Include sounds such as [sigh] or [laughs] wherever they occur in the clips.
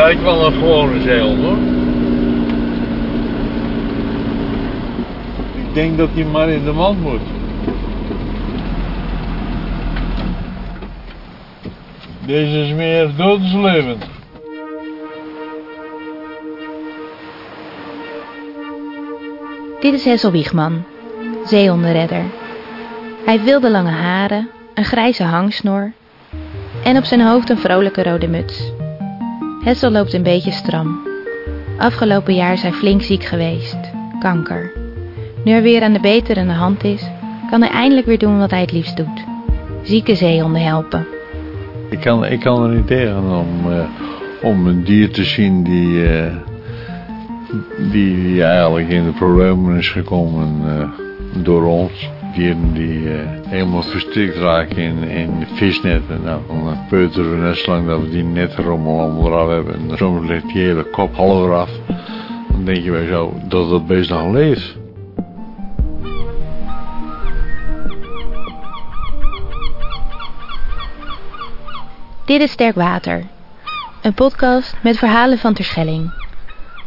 lijkt wel een gewone zeehond hoor. Ik denk dat hij maar in de mand moet. Deze is meer doodslevend. Dit is Hessel Wiegman, zeehondenredder. Hij heeft wilde lange haren, een grijze hangsnor en op zijn hoofd een vrolijke rode muts. Hessel loopt een beetje stram. Afgelopen jaar is hij flink ziek geweest, kanker. Nu hij weer aan de beterende hand is, kan hij eindelijk weer doen wat hij het liefst doet. Zieke zeehonden helpen. Ik kan, ik kan er niet tegen om, eh, om een dier te zien die, eh, die, die eigenlijk in de problemen is gekomen eh, door ons. Dieren die eh, helemaal verstrikt raken in, in visnetten. Nou, dan peuteren we net zolang dat we die netrommel allemaal eraf hebben. En soms ligt die hele kop half eraf. Dan denk je bij zo dat dat beest nog leeft. Dit is Sterk Water, een podcast met verhalen van Terschelling.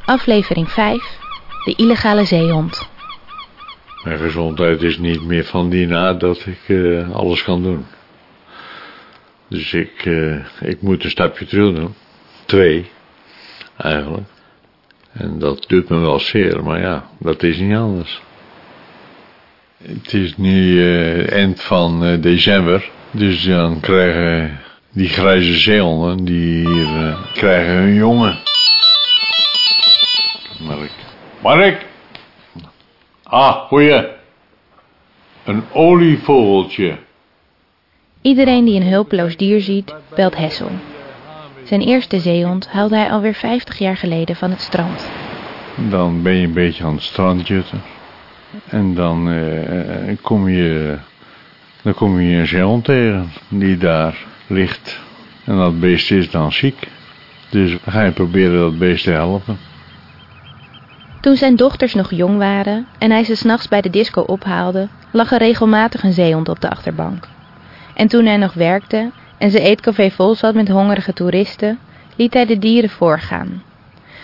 Aflevering 5, de illegale zeehond. Mijn gezondheid is niet meer van die na dat ik eh, alles kan doen. Dus ik, eh, ik moet een stapje terug doen. Twee, eigenlijk. En dat doet me wel zeer, maar ja, dat is niet anders. Het is nu eh, eind van december, dus dan krijgen die grijze zeehonden, die hier krijgen hun jongen. Mark. Mark! Ah, goeie. Een olievogeltje. Iedereen die een hulpeloos dier ziet, belt Hessel. Zijn eerste zeehond haalde hij alweer 50 jaar geleden van het strand. Dan ben je een beetje aan het strand jutten. En dan eh, kom je, dan kom je een zeehond tegen die daar ligt. En dat beest is dan ziek. Dus dan ga je proberen dat beest te helpen. Toen zijn dochters nog jong waren en hij ze s'nachts bij de disco ophaalde, lag er regelmatig een zeehond op de achterbank. En toen hij nog werkte en zijn eetcafé vol zat met hongerige toeristen, liet hij de dieren voorgaan.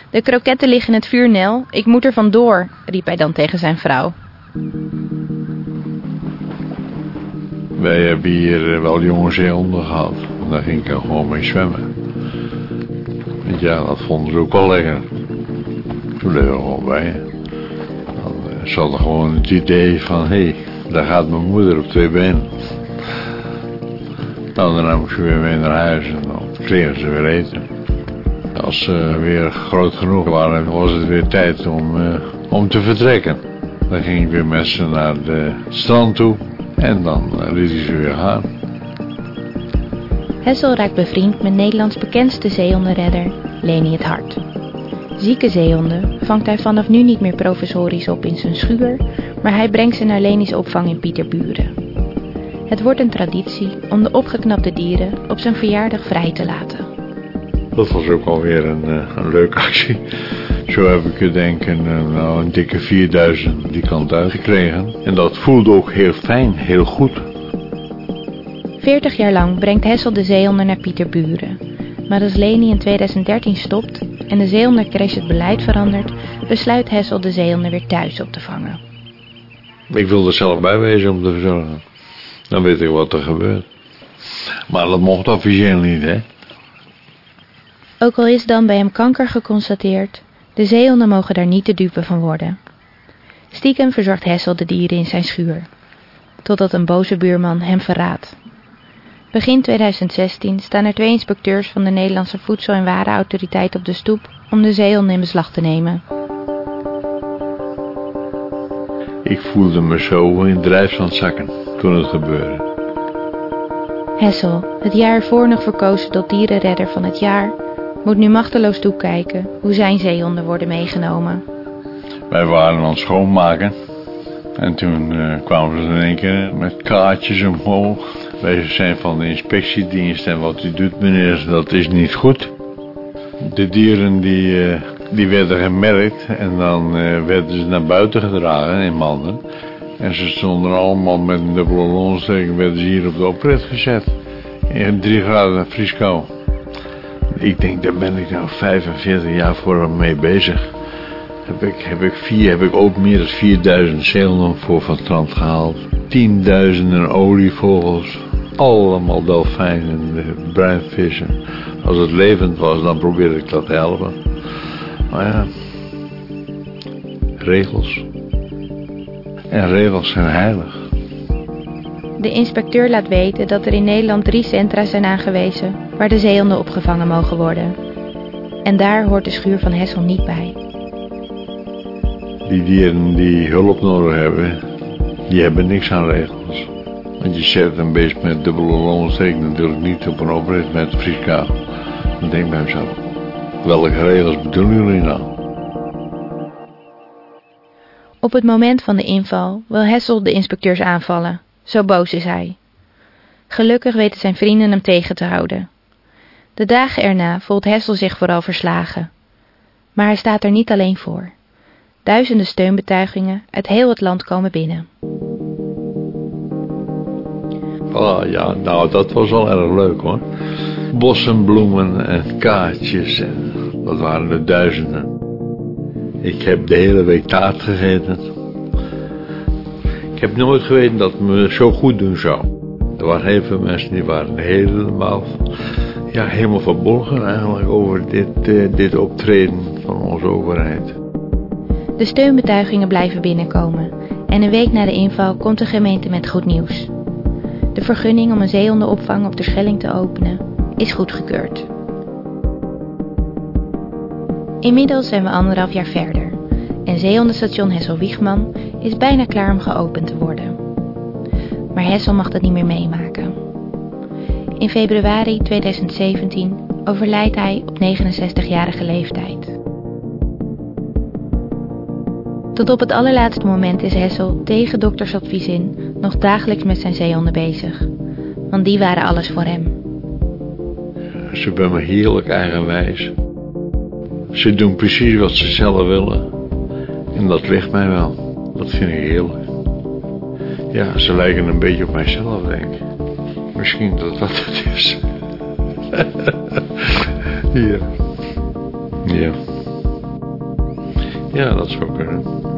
De kroketten liggen in het vuur, Nel. Ik moet er vandoor, riep hij dan tegen zijn vrouw. Wij hebben hier eh, wel jonge zeehonden gehad. Daar ging ik er gewoon mee zwemmen. Ja, dat vonden ze ook wel lekker. We gewoon bij. Dan eh, ze hadden gewoon het idee van, hé, hey, daar gaat mijn moeder op twee benen. Nou, daarna moest je weer mee naar huis en dan kregen ze weer eten. Als ze weer groot genoeg waren, was het weer tijd om, eh, om te vertrekken. Dan ging ik weer met ze naar het strand toe en dan uh, liet ze weer gaan. Hessel raakt bevriend met Nederlands bekendste zeehondenredder, Leni het Hart. Zieke zeehonden vangt hij vanaf nu niet meer provisorisch op in zijn schuur, maar hij brengt ze naar Leni's opvang in Pieterburen. Het wordt een traditie om de opgeknapte dieren op zijn verjaardag vrij te laten. Dat was ook alweer een, uh, een leuke actie. Zo heb ik er denk ik een, nou, een dikke 4000 die kant uitgekregen. En dat voelde ook heel fijn, heel goed. 40 jaar lang brengt Hessel de zeehonder naar Pieterburen. Maar als Leni in 2013 stopt en de zeehondencrash het beleid verandert, besluit Hessel de zeehonder weer thuis op te vangen. Ik wil er zelf bij wezen om te verzorgen. Dan weet ik wat er gebeurt. Maar dat mocht officieel niet, hè? Ook al is dan bij hem kanker geconstateerd, de zeehonden mogen daar niet de dupe van worden. Stiekem verzorgt Hessel de dieren in zijn schuur, totdat een boze buurman hem verraadt. Begin 2016 staan er twee inspecteurs van de Nederlandse Voedsel- en Warenautoriteit op de stoep om de zeehonden in beslag te nemen. Ik voelde me zo in drijfzandzakken toen het gebeurde. Hessel, het jaar ervoor nog verkozen tot dierenredder van het jaar, moet nu machteloos toekijken hoe zijn zeehonden worden meegenomen. Wij waren aan het schoonmaken en toen uh, kwamen ze in één keer met kaartjes omhoog. Wij zijn van de inspectiedienst en wat u doet meneer, dat is niet goed. De dieren die, uh, die werden gemerkt en dan uh, werden ze naar buiten gedragen in manden. En ze stonden allemaal met een dubbele lonsteking, werden ze hier op de oprit gezet. In drie graden vrieskou. Ik denk, daar ben ik nou 45 jaar voor mee bezig. Heb ik, heb ik, vier, heb ik ook meer dan 4000 zeelanden voor van strand gehaald. Tienduizenden olievogels. Allemaal dolfijnen, bruinvissen. Als het levend was, dan probeerde ik dat te helpen. Maar ja, regels. En regels zijn heilig. De inspecteur laat weten dat er in Nederland drie centra zijn aangewezen waar de zeehonden opgevangen mogen worden. En daar hoort de schuur van Hessel niet bij. Die dieren die hulp nodig hebben, die hebben niks aan regels. Want je zet een beest met dubbele longensteek natuurlijk niet op een oprit met vrieskaal. Dan denk ik bij mezelf, welke regels bedoelen jullie nou? Op het moment van de inval wil Hessel de inspecteurs aanvallen. Zo boos is hij. Gelukkig weten zijn vrienden hem tegen te houden. De dagen erna voelt Hessel zich vooral verslagen. Maar hij staat er niet alleen voor. Duizenden steunbetuigingen uit heel het land komen binnen. Oh ja, nou dat was wel erg leuk hoor. Bossen, bloemen en kaartjes. En dat waren er duizenden. Ik heb de hele week taart gegeten. Ik heb nooit geweten dat het me zo goed doen zou. Er waren veel mensen die waren helemaal, ja, helemaal verbolgen eigenlijk over dit, uh, dit optreden van onze overheid. De steunbetuigingen blijven binnenkomen en een week na de inval komt de gemeente met goed nieuws. De vergunning om een zeehondenopvang op de Schelling te openen is goedgekeurd. Inmiddels zijn we anderhalf jaar verder en zeehondenstation Hessel-Wiegman is bijna klaar om geopend te worden. Maar Hessel mag dat niet meer meemaken. In februari 2017 overlijdt hij op 69-jarige leeftijd. Tot op het allerlaatste moment is Hessel tegen doktersadvies in nog dagelijks met zijn zeehonden bezig. Want die waren alles voor hem. Ze zijn me heerlijk eigenwijs. Ze doen precies wat ze zelf willen. En dat ligt mij wel. Dat vind ik heerlijk. Ja, ze lijken een beetje op mijzelf, denk ik. Misschien dat dat het is. [laughs] ja. Ja. Ja, dat zou kunnen.